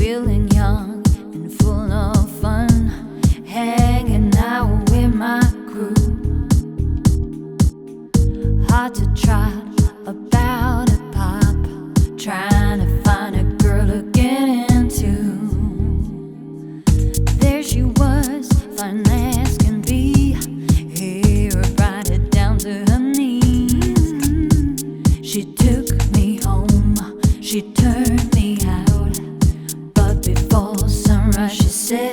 feeling young and full of fun, hanging out with my crew. Hard to try about a pop, trying to find a girl to get into. There she was, fine as can be, hair it down to her knees. She took me home, she turned me out. je sais.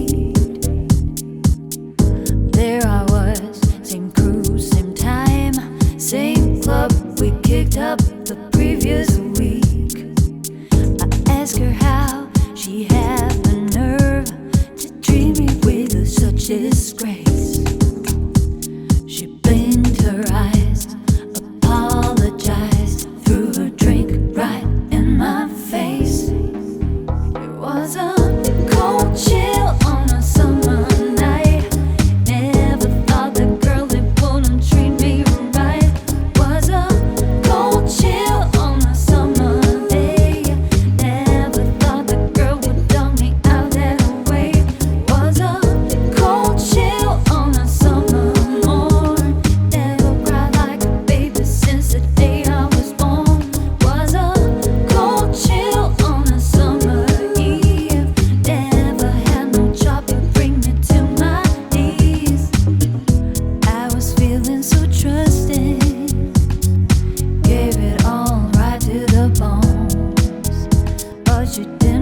disgrace. you dim